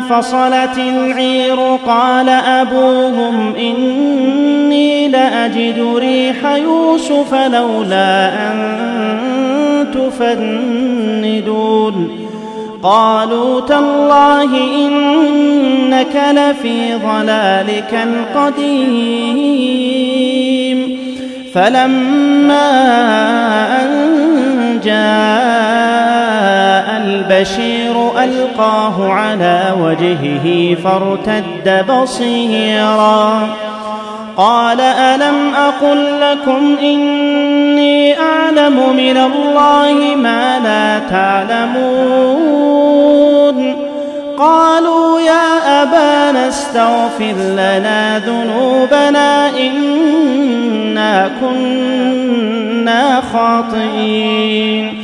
فصلت العير قال ابوهم اني لاجد ريح يوسف لولا ان تفندون قالوا تالله انك لفي ضلالك القديم فلما ان جاء البشير ألقاه على وجهه فارتد بصيرا. قال ألم أقل لكم إني أعلم من الله ما لا تعلمون. قالوا يا أبانا استغفر لنا ذنوبنا إنا كنا خاطئين.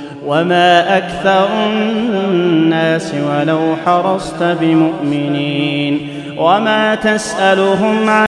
وما أكثر الناس ولو حرصت بمؤمنين وما تسألهم